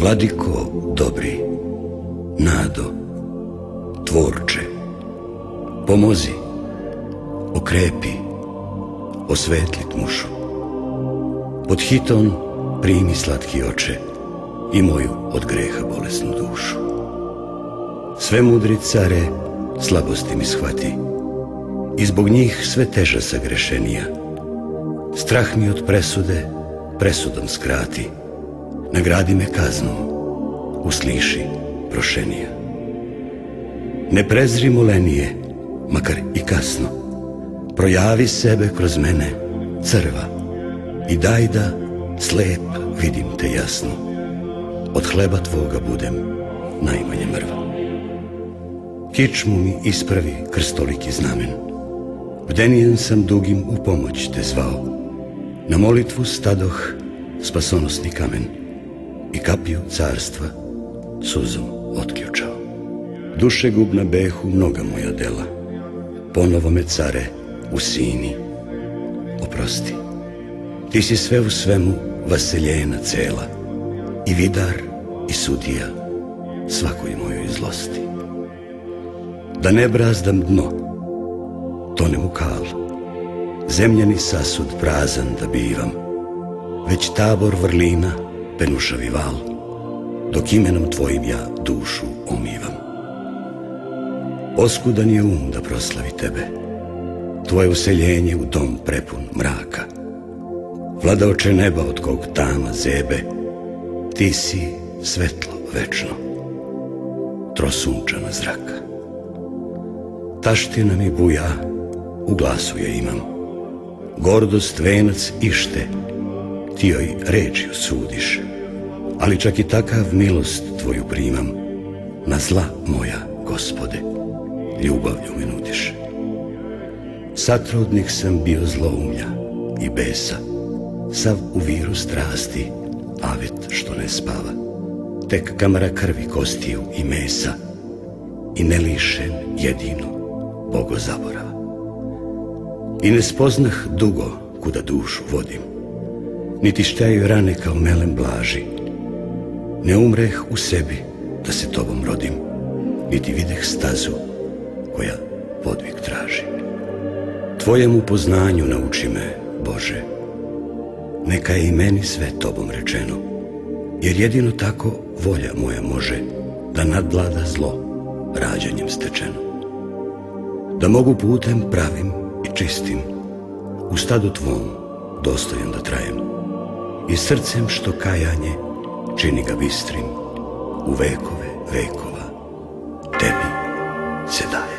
Vladiko dobri, nado, tvorče, pomozi, okrepi, osvetlit mušu. Pod hitom primi slatki oče i moju od greha bolesnu dušu. Sve mudri care slabosti mi shvati i zbog njih sve teža sagrešenija. Strah mi od presude presudom skrati, nagradi me kaznom, usliši prošenija. Ne prezri molenije, makar i kasno, projavi sebe kroz mene, crva, i daj da slep vidim te jasno. Od hleba tvoga budem najmanje mrva. Kičmu mi ispravi krstoliki znamen. Bdenijen sam dugim u pomoć te zvao. Na molitvu stadoh spasonosni kamen i kapiju carstva suzom otključao. Duše gubna behu mnoga moja dela. Ponovo me care u sini oprosti. Ti si sve u svemu vaseljena cela i vidar i sudija svakoj mojoj zlosti. Da ne brazdam dno, tonem u kal, zemljani sasud prazan da bivam, već tabor vrlina penušavi val, dok imenom tvojim ja dušu omivam. Oskudan je um da proslavi tebe, tvoje useljenje u dom prepun mraka, Vladaoče neba od kog tama zebe, ti si svetlo večno, trosunčana zraka. Taština mi buja, u glasu je imam, gordost venac ište, ti joj reči sudiš, ali čak i takav milost tvoju primam, na zla moja, gospode, ljubavlju me nudiš. Satrudnik sam bio zloumlja i besa, sav u viru strasti, avet što ne spava, tek kamara krvi kostiju i mesa. I nelišen jedino Bogo zaborava. I ne spoznah dugo kuda dušu vodim, niti štaju rane kao melem blaži, ne umreh u sebi da se tobom rodim, niti videh stazu koja podvig traži. Tvojemu poznanju nauči me, Bože, neka je i meni sve tobom rečeno, jer jedino tako volja moja može da nadvlada zlo rađanjem stečeno. Da mogu putem pravim i čistim, u stadu tvom dostojan da trajem i srcem što kajanje čini ga bistrim u vekove vekova, tebi se daje.